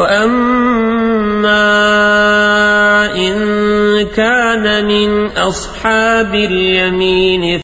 وأما إن كان من أصحاب اليمين